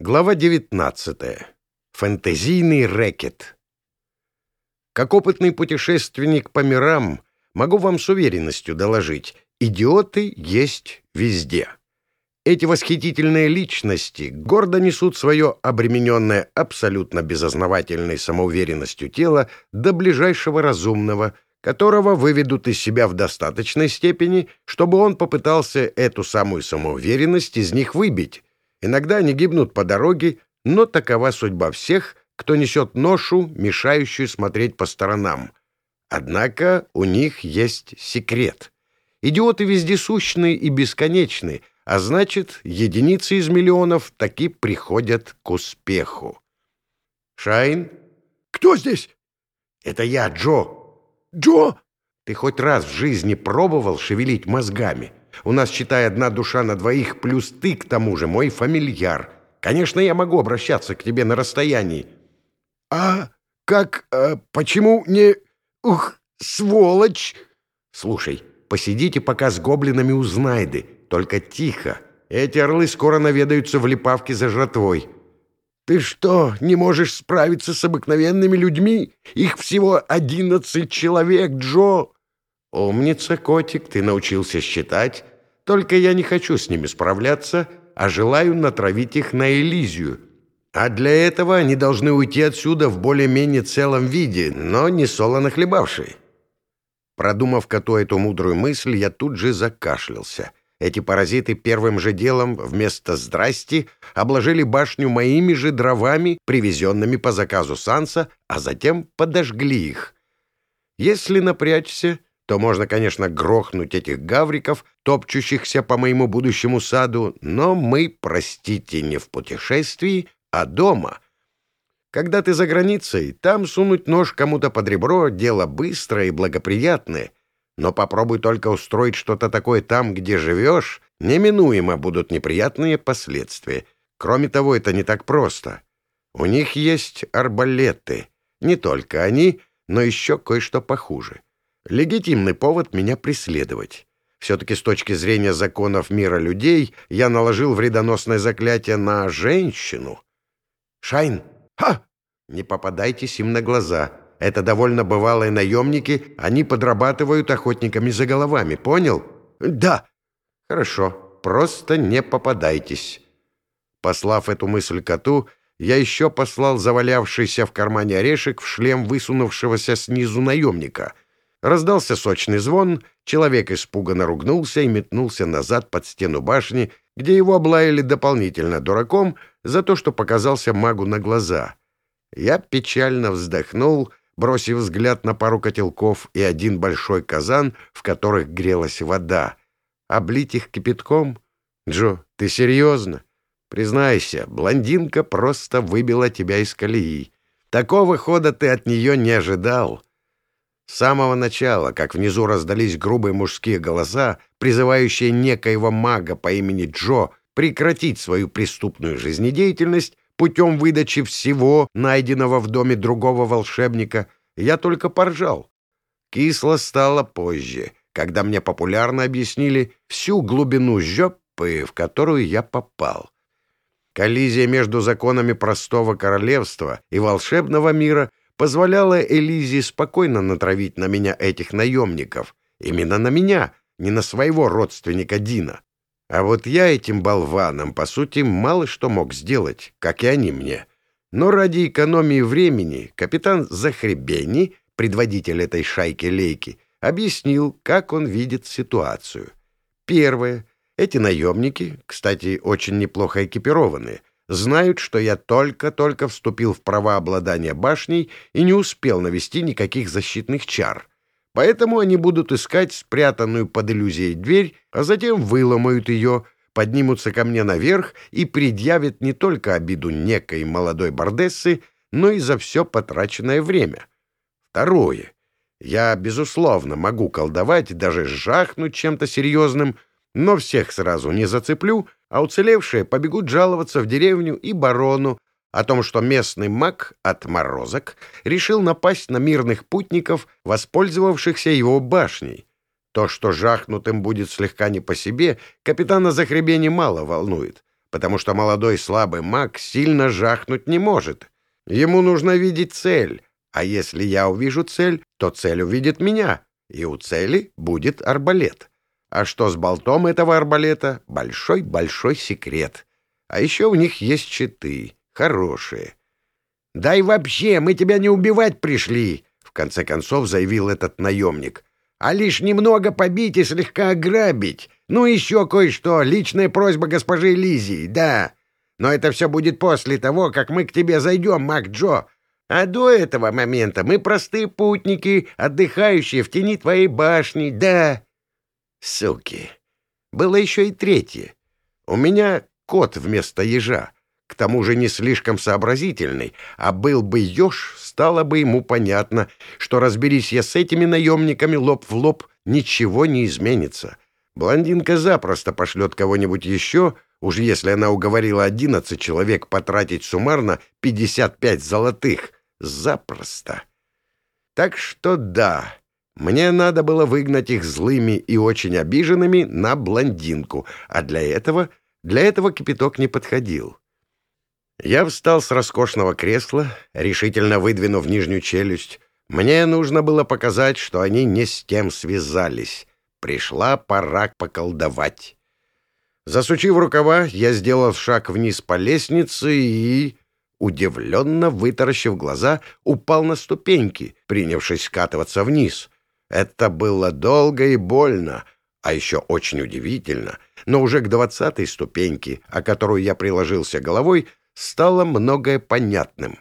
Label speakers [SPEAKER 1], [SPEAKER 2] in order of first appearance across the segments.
[SPEAKER 1] Глава 19. Фэнтезийный рэкет. Как опытный путешественник по мирам, могу вам с уверенностью доложить, идиоты есть везде. Эти восхитительные личности гордо несут свое обремененное абсолютно безосновательной самоуверенностью тело до ближайшего разумного, которого выведут из себя в достаточной степени, чтобы он попытался эту самую самоуверенность из них выбить, Иногда они гибнут по дороге, но такова судьба всех, кто несет ношу, мешающую смотреть по сторонам. Однако у них есть секрет. Идиоты вездесущные и бесконечны, а значит, единицы из миллионов таки приходят к успеху. «Шайн?»
[SPEAKER 2] «Кто здесь?»
[SPEAKER 1] «Это я, Джо».
[SPEAKER 2] «Джо?»
[SPEAKER 1] «Ты хоть раз в жизни пробовал шевелить мозгами?» У нас, считай, одна душа на двоих, плюс ты, к тому же, мой фамильяр. Конечно, я могу обращаться к тебе на расстоянии».
[SPEAKER 2] «А как... А, почему не... Ух, сволочь!»
[SPEAKER 1] «Слушай, посидите пока с гоблинами у Знайды, только тихо. Эти орлы скоро наведаются в липавке за жратвой».
[SPEAKER 2] «Ты что, не можешь справиться с обыкновенными людьми? Их всего одиннадцать человек, Джо!»
[SPEAKER 1] «Умница, котик, ты научился считать. Только я не хочу с ними справляться, а желаю натравить их на Элизию. А для этого они должны уйти отсюда в более-менее целом виде, но не солоно хлебавшие». Продумав коту эту мудрую мысль, я тут же закашлялся. Эти паразиты первым же делом вместо «здрасти» обложили башню моими же дровами, привезенными по заказу Санса, а затем подожгли их. Если напрячься, то можно, конечно, грохнуть этих гавриков, топчущихся по моему будущему саду, но мы, простите, не в путешествии, а дома. Когда ты за границей, там сунуть нож кому-то под ребро — дело быстрое и благоприятное. Но попробуй только устроить что-то такое там, где живешь, неминуемо будут неприятные последствия. Кроме того, это не так просто. У них есть арбалеты. Не только они, но еще кое-что похуже — Легитимный повод меня преследовать. Все-таки с точки зрения законов мира людей я наложил вредоносное заклятие на женщину. Шайн! Ха! Не попадайтесь им на глаза. Это довольно бывалые наемники, они подрабатывают охотниками за головами, понял?
[SPEAKER 2] Да.
[SPEAKER 1] Хорошо, просто не попадайтесь. Послав эту мысль коту, я еще послал завалявшийся в кармане орешек в шлем высунувшегося снизу наемника — Раздался сочный звон, человек испуганно ругнулся и метнулся назад под стену башни, где его облаяли дополнительно дураком за то, что показался магу на глаза. Я печально вздохнул, бросив взгляд на пару котелков и один большой казан, в которых грелась вода. Облить их кипятком? Джо, ты серьезно? Признайся, блондинка просто выбила тебя из колеи. Такого хода ты от нее не ожидал. С самого начала, как внизу раздались грубые мужские голоса, призывающие некоего мага по имени Джо прекратить свою преступную жизнедеятельность путем выдачи всего, найденного в доме другого волшебника, я только поржал. Кисло стало позже, когда мне популярно объяснили всю глубину жопы, в которую я попал. Коллизия между законами простого королевства и волшебного мира позволяла Элизе спокойно натравить на меня этих наемников. Именно на меня, не на своего родственника Дина. А вот я этим болванам, по сути, мало что мог сделать, как и они мне. Но ради экономии времени капитан Захребени, предводитель этой шайки-лейки, объяснил, как он видит ситуацию. Первое. Эти наемники, кстати, очень неплохо экипированные, знают, что я только-только вступил в права обладания башней и не успел навести никаких защитных чар. Поэтому они будут искать спрятанную под иллюзией дверь, а затем выломают ее, поднимутся ко мне наверх и предъявят не только обиду некой молодой бардессы, но и за все потраченное время. Второе. Я, безусловно, могу колдовать, даже жахнуть чем-то серьезным, но всех сразу не зацеплю — а уцелевшие побегут жаловаться в деревню и барону о том, что местный маг отморозок решил напасть на мирных путников, воспользовавшихся его башней. То, что жахнутым будет слегка не по себе, капитана Захребени мало волнует. потому что молодой слабый маг сильно жахнуть не может. Ему нужно видеть цель, а если я увижу цель, то цель увидит меня, и у цели будет арбалет. А что с болтом этого арбалета? Большой-большой секрет. А еще у них есть щиты, хорошие.
[SPEAKER 2] «Да и вообще, мы тебя не убивать пришли», — в конце концов заявил этот наемник, «а лишь немного побить и слегка ограбить. Ну, еще кое-что, личная просьба госпожи Лизии, да. Но это все будет после того, как мы к тебе зайдем, Мак Джо. А до этого момента мы простые путники, отдыхающие в тени твоей башни, да».
[SPEAKER 1] Суки. Было еще и третье. У меня кот вместо ежа. К тому же не слишком сообразительный, а был бы еж, стало бы ему понятно, что разберись я с этими наемниками лоб в лоб, ничего не изменится. Блондинка запросто пошлет кого-нибудь еще, уж если она уговорила одиннадцать человек потратить суммарно пятьдесят пять золотых. Запросто. Так что да, мне надо было выгнать их злыми и очень обиженными на блондинку, а для этого, для этого кипяток не подходил. Я встал с роскошного кресла, решительно выдвинув нижнюю челюсть. Мне нужно было показать, что они не с тем связались. Пришла пора поколдовать. Засучив рукава, я сделал шаг вниз по лестнице и, удивленно вытаращив глаза, упал на ступеньки, принявшись скатываться вниз. Это было долго и больно, а еще очень удивительно, но уже к двадцатой ступеньке, о которую я приложился головой, стало многое понятным.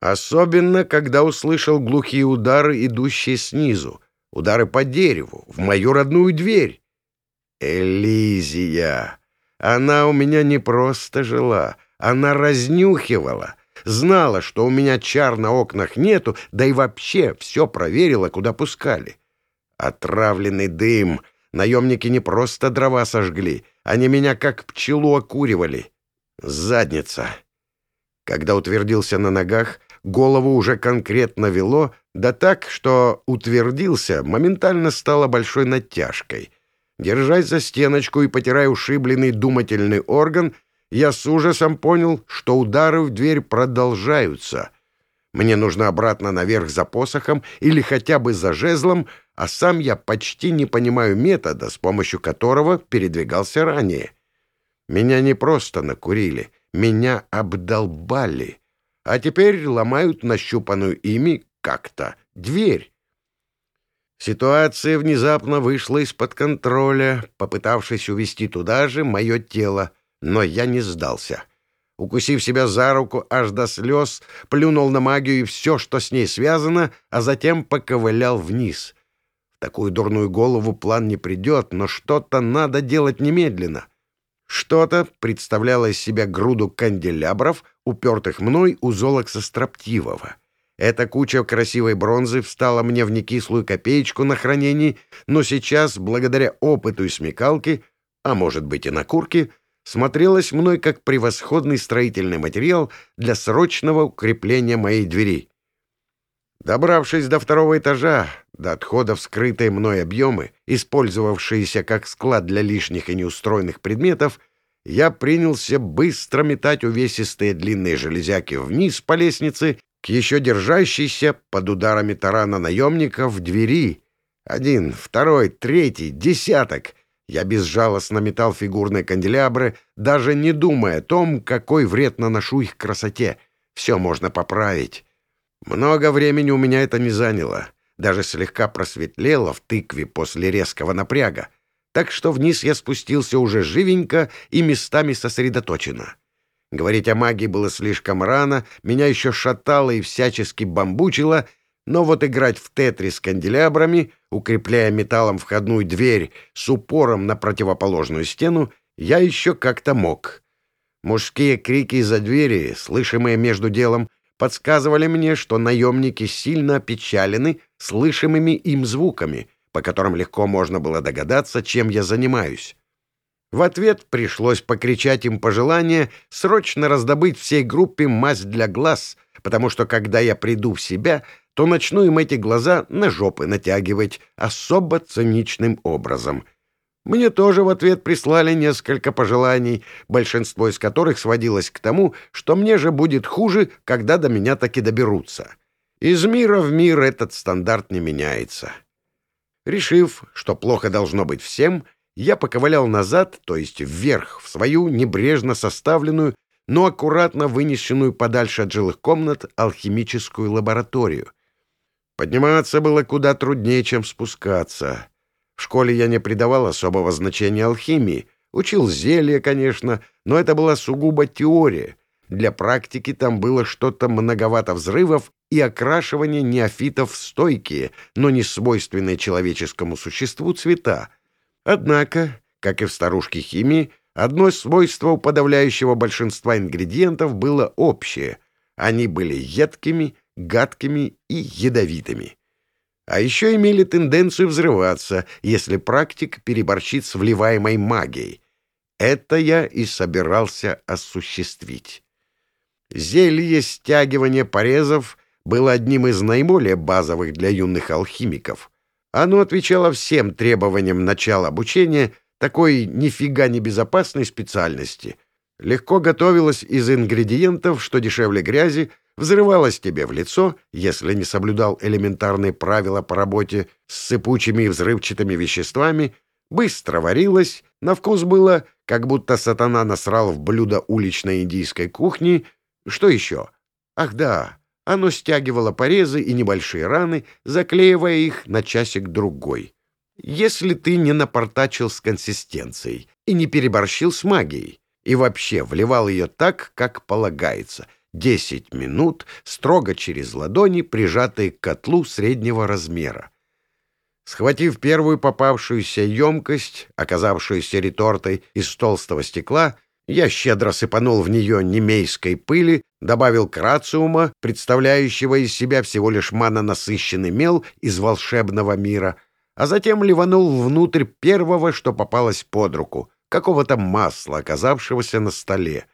[SPEAKER 1] Особенно, когда услышал глухие удары, идущие снизу, удары по дереву, в мою родную дверь. Элизия! Она у меня не просто жила, она разнюхивала, знала, что у меня чар на окнах нету, да и вообще все проверила, куда пускали. Отравленный дым. Наемники не просто дрова сожгли, они меня как пчелу окуривали. Задница. Когда утвердился на ногах, голову уже конкретно вело, да так, что утвердился, моментально стало большой натяжкой. Держась за стеночку и потирая ушибленный думательный орган, я с ужасом понял, что удары в дверь продолжаются. Мне нужно обратно наверх за посохом или хотя бы за жезлом, а сам я почти не понимаю метода, с помощью которого передвигался ранее. Меня не просто накурили, меня обдолбали, а теперь ломают нащупанную ими как-то дверь. Ситуация внезапно вышла из-под контроля, попытавшись увести туда же мое тело, но я не сдался. Укусив себя за руку аж до слез, плюнул на магию и все, что с ней связано, а затем поковылял вниз. В такую дурную голову план не придет, но что-то надо делать немедленно. Что-то представляло из себя груду канделябров, упертых мной у золокса строптивого. Эта куча красивой бронзы встала мне в некислую копеечку на хранении, но сейчас, благодаря опыту и смекалке, а может быть и на курке, смотрелась мной как превосходный строительный материал для срочного укрепления моей двери. Добравшись до второго этажа, до отхода в скрытые мной объемы, использовавшиеся как склад для лишних и неустроенных предметов, я принялся быстро метать увесистые длинные железяки вниз по лестнице к еще держащейся под ударами тарана наемников двери. Один, второй, третий, десяток. Я безжалостно метал фигурные канделябры, даже не думая о том, какой вред наношу их красоте. Все можно поправить. Много времени у меня это не заняло даже слегка просветлело в тыкве после резкого напряга, так что вниз я спустился уже живенько и местами сосредоточенно. Говорить о магии было слишком рано, меня еще шатало и всячески бамбучило, но вот играть в тетри с канделябрами, укрепляя металлом входную дверь с упором на противоположную стену, я еще как-то мог. Мужские крики из-за двери, слышимые между делом, подсказывали мне, что наемники сильно опечалены слышимыми им звуками, по которым легко можно было догадаться, чем я занимаюсь. В ответ пришлось покричать им пожелание срочно раздобыть всей группе мазь для глаз, потому что когда я приду в себя, то начну им эти глаза на жопы натягивать особо циничным образом.
[SPEAKER 2] Мне тоже в ответ прислали несколько пожеланий, большинство из которых сводилось к тому, что мне же будет хуже, когда до меня таки доберутся. Из мира в мир этот стандарт не меняется. Решив, что плохо должно быть всем, я поковылял назад, то есть вверх, в свою небрежно составленную, но аккуратно вынесенную подальше от жилых комнат алхимическую лабораторию. Подниматься было куда труднее, чем спускаться. В школе я не придавал особого значения алхимии. Учил зелья, конечно, но это была сугубо теория. Для практики там было что-то многовато взрывов и окрашивание неофитов в стойкие, но не свойственные человеческому существу цвета. Однако, как и в старушке химии, одно свойство у подавляющего большинства ингредиентов было общее. Они были едкими, гадкими и ядовитыми. А еще имели тенденцию взрываться, если практик переборщит с вливаемой магией. Это я и собирался осуществить. Зелье стягивания порезов было одним из наиболее базовых для юных алхимиков. Оно отвечало всем требованиям начала обучения такой нифига не безопасной специальности. Легко готовилось из ингредиентов, что дешевле грязи, взрывалась тебе в лицо, если не соблюдал элементарные правила по работе с сыпучими и взрывчатыми веществами, быстро варилась, на вкус было, как будто сатана насрал в блюдо уличной индийской кухни. Что еще? Ах да, оно стягивало порезы и небольшие раны, заклеивая их на часик-другой. Если ты не напортачил с консистенцией и не переборщил с магией, и вообще вливал ее так, как полагается — Десять минут строго через ладони, прижатые к котлу среднего размера. Схватив первую попавшуюся емкость, оказавшуюся ретортой из толстого стекла, я щедро сыпанул в нее немейской пыли, добавил крациума, представляющего из себя всего лишь манонасыщенный мел из волшебного мира, а затем ливанул внутрь первого, что попалось под руку, какого-то масла, оказавшегося на столе.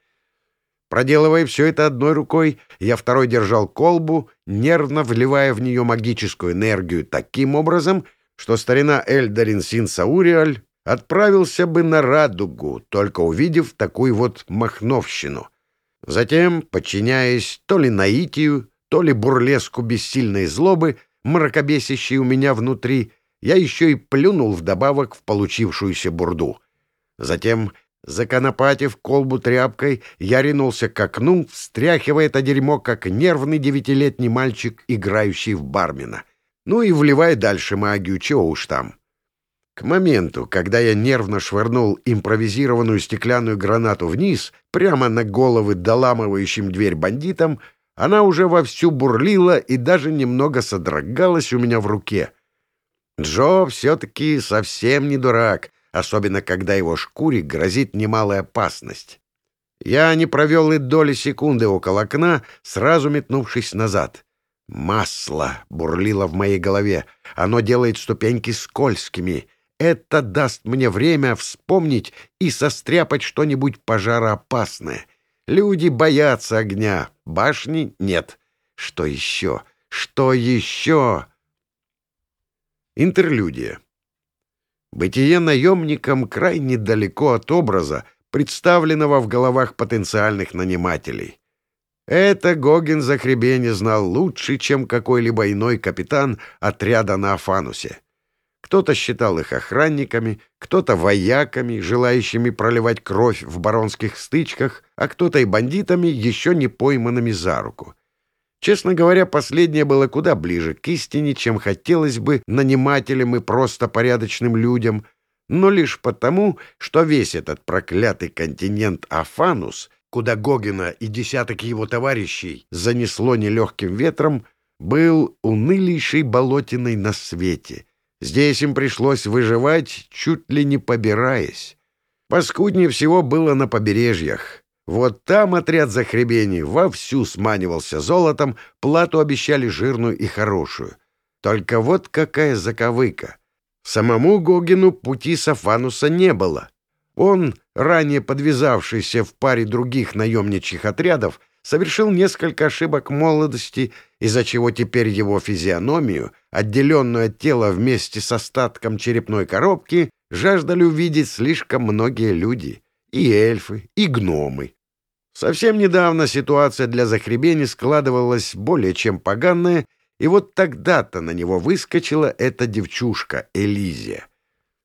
[SPEAKER 2] Проделывая все это одной рукой, я второй держал колбу, нервно вливая в нее магическую энергию таким образом, что старина Эльдарин Син отправился бы на радугу, только увидев такую вот махновщину. Затем, подчиняясь то ли наитию, то ли бурлеску бессильной злобы, мракобесящей у меня внутри, я еще и плюнул вдобавок в получившуюся бурду. Затем Законопатив колбу тряпкой, я ринулся к окну, встряхивая это дерьмо, как нервный девятилетний мальчик, играющий в бармена. Ну и вливая дальше магию, чего уж там. К моменту, когда я нервно швырнул импровизированную стеклянную гранату вниз, прямо на головы доламывающим дверь бандитам, она уже вовсю бурлила и даже немного содрогалась у меня в руке. Джо все-таки совсем не дурак — особенно когда его шкуре грозит немалая опасность. Я не провел и доли секунды около окна, сразу метнувшись назад. Масло бурлило в моей голове. Оно делает ступеньки скользкими. Это даст мне время вспомнить и состряпать что-нибудь пожароопасное. Люди боятся огня, башни — нет. Что еще? Что еще? Интерлюдия. Бытие наемником крайне далеко от образа, представленного в головах потенциальных нанимателей. Это Гогин Захребени знал лучше, чем какой-либо иной капитан отряда на Афанусе. Кто-то считал их охранниками, кто-то вояками, желающими проливать кровь в баронских стычках, а кто-то и бандитами, еще не пойманными за руку. Честно говоря, последнее было куда ближе к истине, чем хотелось бы нанимателям и просто порядочным людям, но лишь потому, что весь этот проклятый континент Афанус, куда Гогина и десяток его товарищей занесло нелегким ветром, был унылейшей болотиной на свете. Здесь им пришлось выживать, чуть ли не побираясь. Паскуднее всего было на побережьях. Вот там отряд захребений вовсю сманивался золотом, плату обещали жирную и хорошую. Только вот какая заковыка. Самому Гогину пути Сафануса не было. Он, ранее подвязавшийся в паре других наемничьих отрядов, совершил несколько ошибок молодости, из-за чего теперь его физиономию, отделенную от тела вместе с остатком черепной коробки,
[SPEAKER 1] жаждали увидеть слишком многие люди. И эльфы, и гномы. Совсем недавно ситуация для Захребени складывалась более чем поганая, и вот тогда-то на него выскочила эта девчушка, Элизия.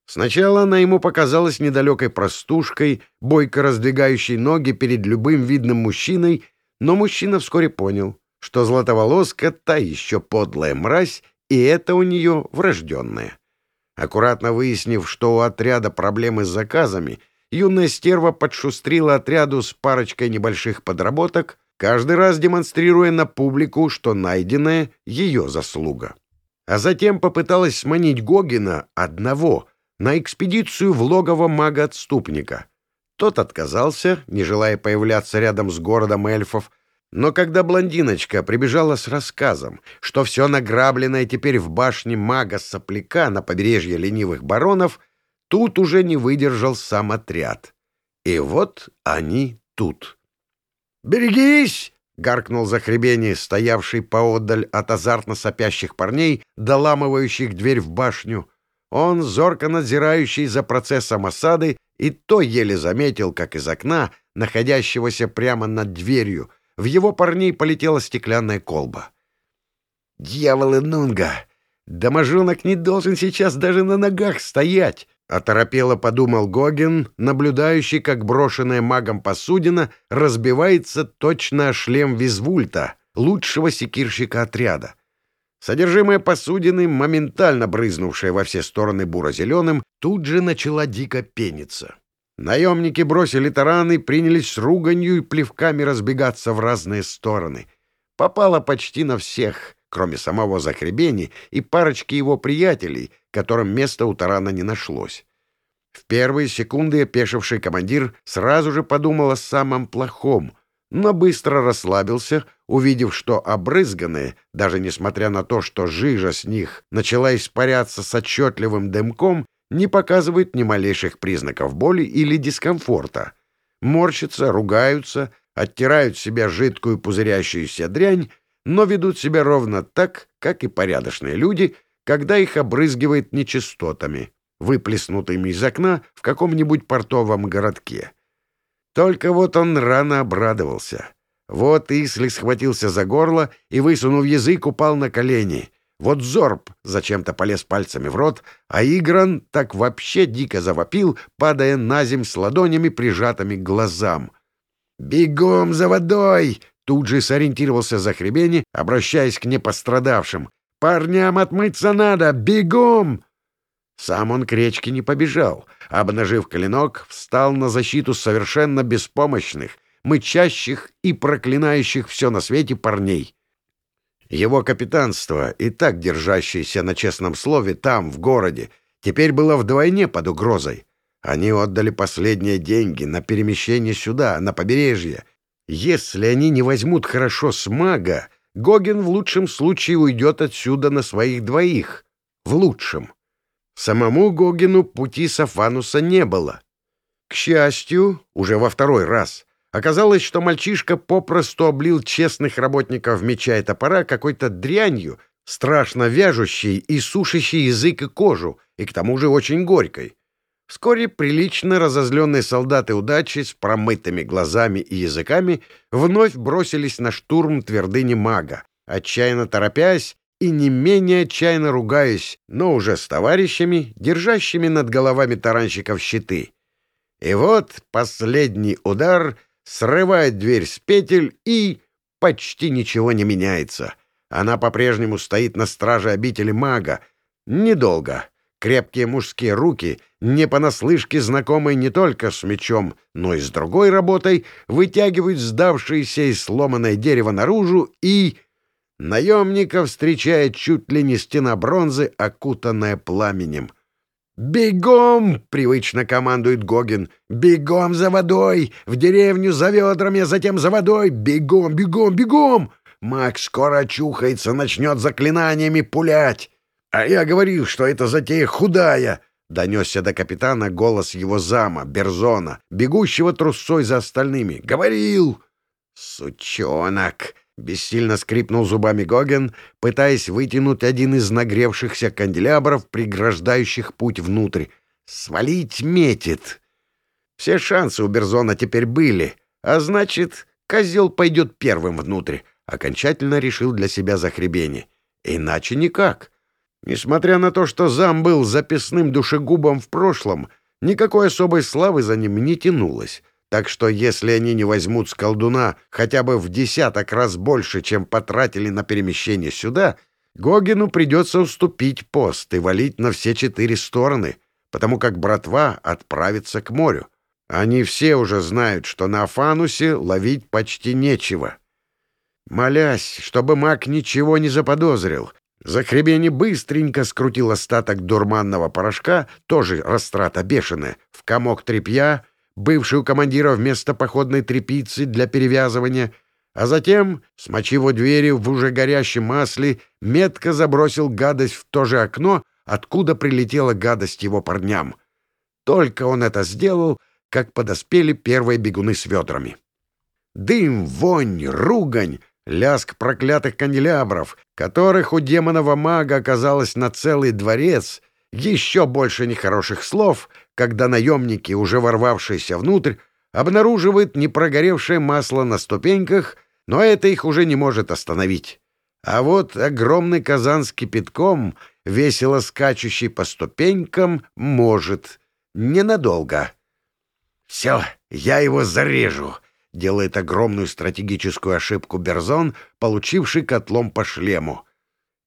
[SPEAKER 1] Сначала она ему показалась недалекой простушкой, бойко раздвигающей ноги перед любым видным мужчиной, но мужчина вскоре понял, что златоволоска — та еще подлая мразь, и это у нее врожденное. Аккуратно выяснив, что у отряда проблемы с заказами, юная стерва подшустрила отряду с парочкой небольших подработок, каждый раз демонстрируя на публику, что найденное — ее заслуга. А затем попыталась сманить Гогина одного на экспедицию в логово мага-отступника. Тот отказался, не желая появляться рядом с городом эльфов, но когда блондиночка прибежала с рассказом, что все награбленное теперь в башне мага-сопляка на побережье ленивых баронов, тут уже не выдержал сам отряд. И вот они тут. «Берегись!» — гаркнул Захребени, стоявший поодаль от азартно сопящих парней, доламывающих дверь в башню. Он, зорко надзирающий за процессом осады, и то еле заметил, как из окна, находящегося прямо над дверью, в его парней полетела стеклянная колба. «Дьяволы Нунга! Доможонок не должен сейчас даже на ногах стоять!» — оторопело подумал Гогин, наблюдающий, как брошенная магом посудина разбивается точно о шлем Визвульта, лучшего секирщика отряда. Содержимое посудины, моментально брызнувшее во все стороны буро-зеленым, тут же начала дико пениться. Наемники бросили тараны, принялись с руганью и плевками разбегаться в разные стороны. Попало почти на всех, кроме самого Захребени и парочки его приятелей, которым места у тарана не нашлось. В первые секунды опешивший командир сразу же подумал о самом плохом, но быстро расслабился, увидев, что обрызганные, даже несмотря на то, что жижа с них начала испаряться с отчетливым дымком, не показывают ни малейших признаков боли или дискомфорта. Морщатся, ругаются, оттирают себя жидкую пузырящуюся дрянь, но ведут себя ровно так, как и порядочные люди, когда их обрызгивает нечистотами, выплеснутыми из окна в каком-нибудь портовом городке. Только вот он рано обрадовался. Вот Ислик схватился за горло и, высунув язык, упал на колени — вот Зорб зачем-то полез пальцами в рот, а Игран так вообще дико завопил, падая на земь с ладонями, прижатыми к глазам. «Бегом за водой!» — тут же сориентировался Захребени, обращаясь к непострадавшим. «Парням отмыться надо! Бегом!» Сам он к речке не побежал. Обнажив клинок, встал на защиту совершенно беспомощных, мычащих и проклинающих все на свете парней. Его капитанство, и так держащееся на честном слове там, в городе, теперь было вдвойне под угрозой. Они отдали последние деньги на перемещение сюда, на побережье. Если они не возьмут хорошо с мага, Гогин в лучшем случае уйдет отсюда на своих двоих. В лучшем. Самому Гогину пути Сафануса не было. К счастью, уже во второй раз — Оказалось, что мальчишка попросту облил честных работников меча и топора какой-то дрянью, страшно вяжущей и сушащей язык и кожу, и к тому же очень горькой. Вскоре прилично разозленные солдаты удачи с промытыми глазами и языками вновь бросились на штурм твердыни мага, отчаянно торопясь и не менее отчаянно ругаясь, но уже с товарищами, держащими над головами таранщиков щиты. И вот последний удар — срывает дверь с петель и... почти ничего не меняется. Она по-прежнему стоит на страже обители мага. Недолго. Крепкие мужские руки, не понаслышке знакомые не только с мечом, но и с другой работой, вытягивают сдавшееся и сломанное дерево наружу и... Наемника встречает чуть ли не стена бронзы, окутанная пламенем. «Бегом!» — привычно командует Гогин. «Бегом за водой! В деревню за ведрами, а затем за водой! Бегом, бегом, бегом!» Макс скоро очухается, начнет заклинаниями пулять. «А я говорил, что это затея худая!» — донесся до капитана голос его зама, Берзона, бегущего трусцой за остальными. «Говорил!» «Сучонок!» Бессильно скрипнул зубами Гоген, пытаясь вытянуть один из нагревшихся канделябров, преграждающих путь внутрь.
[SPEAKER 2] Свалить метит. Все шансы у Берзона теперь были, а значит, козел пойдет первым внутрь, окончательно решил для себя захребение. Иначе никак. Несмотря на то, что зам был записным душегубом в прошлом, никакой особой славы за ним не тянулось. Так что если они не возьмут с колдуна хотя бы в десяток раз больше, чем потратили на перемещение сюда, Гогину придется уступить пост и валить на все четыре стороны, потому как братва отправится к морю. Они все уже знают, что на Афанусе ловить почти нечего. Молясь, чтобы маг ничего не заподозрил, Захребени быстренько скрутил остаток дурманного порошка, тоже растрата бешеная, в комок тряпья, бывший у командира вместо походной тряпицы для перевязывания, а затем, смочив у двери в уже горящем масле, метко забросил гадость в то же окно, откуда прилетела гадость его парням. Только он это сделал, как подоспели первые бегуны с ведрами. Дым, вонь, ругань, лязг проклятых канделябров, которых у демонового мага оказалось на целый дворец, еще больше нехороших слов, когда наемники, уже ворвавшиеся внутрь, обнаруживают непрогоревшее масло на ступеньках, но это их уже не может остановить. А вот огромный казан с кипятком, весело скачущий по ступенькам, может. Ненадолго. «Все, я его зарежу!» — делает огромную стратегическую ошибку Берзон, получивший котлом по шлему.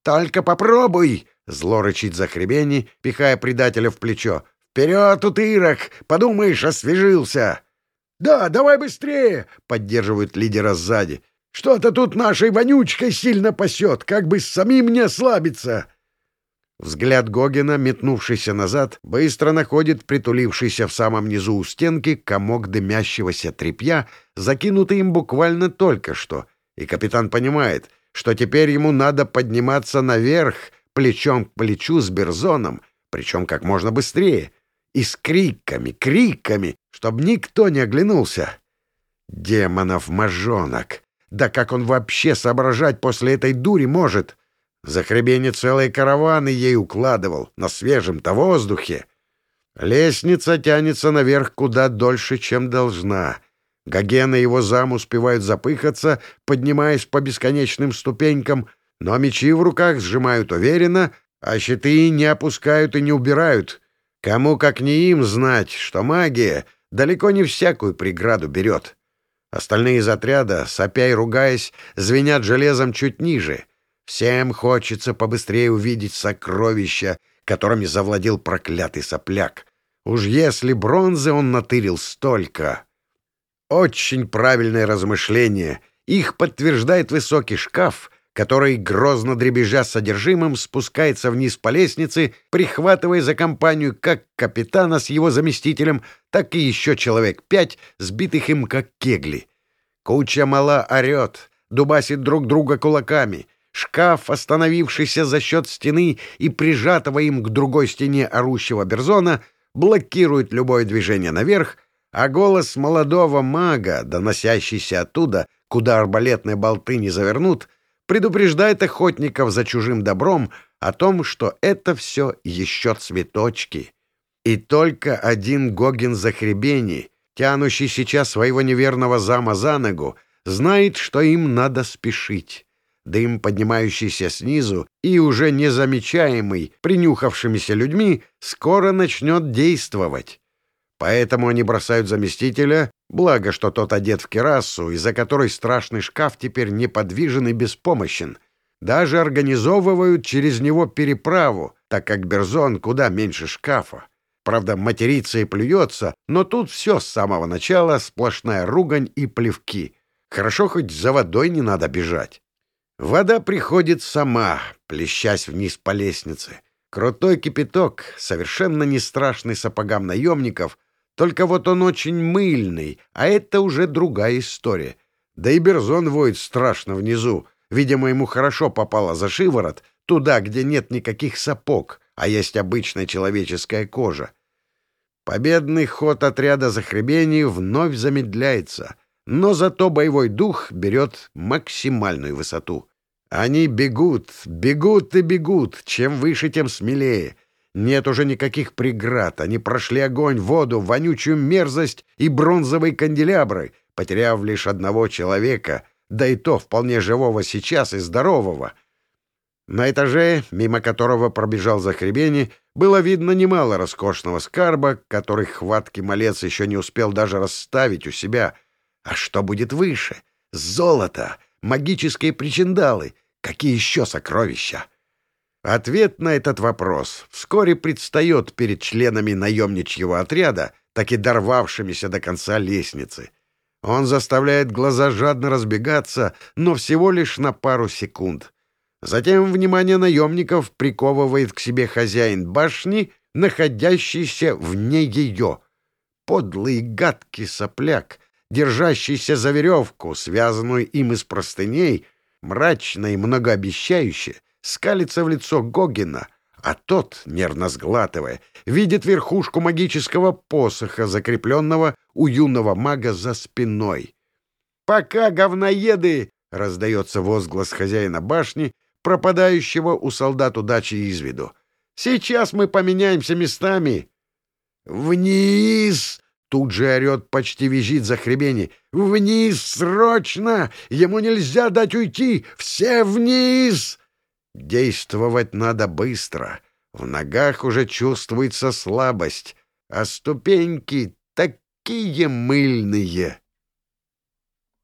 [SPEAKER 2] «Только попробуй!» — зло рычит Захребени, пихая предателя в плечо. «Вперед, утырок! Подумаешь, освежился!» «Да, давай быстрее!» — поддерживают лидера сзади. «Что-то тут нашей вонючкой сильно пасет, как бы самим не ослабиться!» Взгляд Гогина, метнувшийся назад, быстро находит притулившийся в самом низу у стенки комок дымящегося тряпья, закинутый им буквально только что, и капитан понимает, что теперь ему надо подниматься наверх, плечом к плечу с Берзоном, причем как можно быстрее, и с криками, криками, чтобы никто не оглянулся. Демонов мажонок! Да как он вообще соображать после этой дури может? — за хребени целые караваны ей укладывал на свежем-то воздухе. Лестница тянется наверх куда дольше, чем должна. Гоген и его зам успевают запыхаться, поднимаясь по бесконечным ступенькам, но мечи в руках сжимают уверенно, а щиты не опускают и не убирают. Кому, как не им, знать, что магия далеко не всякую преграду берет. Остальные из отряда, сопя и ругаясь, звенят железом чуть ниже — Всем хочется побыстрее увидеть сокровища, которыми завладел проклятый сопляк. Уж если бронзы он натырил столько. Очень правильное размышление. Их подтверждает высокий шкаф, который, грозно дребезжа содержимым, спускается вниз по лестнице, прихватывая за компанию как капитана с его заместителем, так и еще человек пять, сбитых им как кегли. Куча мала орет, дубасит друг друга кулаками — Шкаф, остановившийся за счет стены и прижатого им к другой стене орущего Берзона, блокирует любое движение наверх, а голос молодого мага, доносящийся оттуда, куда арбалетные болты не завернут, предупреждает охотников за чужим добром о том, что это все еще цветочки. И только один Гогин Захребени, тянущий сейчас своего неверного зама за ногу, знает, что им надо спешить. Дым, поднимающийся снизу и уже незамечаемый принюхавшимися людьми, скоро начнет действовать. Поэтому они бросают заместителя, благо, что тот одет в керасу, из-за которой страшный шкаф теперь неподвижен и беспомощен. Даже организовывают через него переправу, так как Берзон куда меньше шкафа. Правда, матерится и плюется, но тут все с самого начала сплошная ругань и плевки. Хорошо, хоть за водой не надо бежать. Вода приходит сама, плещась вниз по лестнице. Крутой кипяток, совершенно не страшный сапогам наемников, только вот он очень мыльный, а это уже другая история. Да и Берзон воет страшно внизу. Видимо, ему хорошо попало за шиворот, туда, где нет никаких сапог, а есть обычная человеческая кожа. Победный ход отряда захребений вновь замедляется, но зато боевой дух берет максимальную высоту — они бегут, бегут и бегут, чем выше, тем смелее.
[SPEAKER 1] Нет уже никаких преград. Они прошли огонь, воду, вонючую мерзость и бронзовые канделябры, потеряв лишь одного человека, да и то вполне живого сейчас и здорового. На этаже, мимо которого пробежал Захребени, было видно немало роскошного скарба, который хваткий малец еще не успел даже расставить у себя. А что будет выше? Золото, магические причиндалы. Какие еще сокровища? Ответ на этот вопрос вскоре предстает перед членами наемничьего отряда, так и дорвавшимися до конца лестницы. Он заставляет глаза жадно разбегаться, но всего лишь на пару секунд. Затем внимание наемников приковывает к себе хозяин башни, находящийся вне ее. Подлый гадкий сопляк, держащийся за веревку, связанную им из простыней, мрачно и многообещающе, скалится в лицо Гогина, а тот, нервно сглатывая, видит верхушку магического посоха, закрепленного у юного мага за спиной. «Пока, говноеды!» — раздается возглас хозяина башни, пропадающего у солдат удачи из виду. «Сейчас мы поменяемся местами!» «Вниз!» — тут же орет, почти визжит за хребени. «Вниз, срочно! Ему нельзя дать уйти! Все вниз!» Действовать надо быстро. В ногах уже чувствуется слабость, а ступеньки такие мыльные.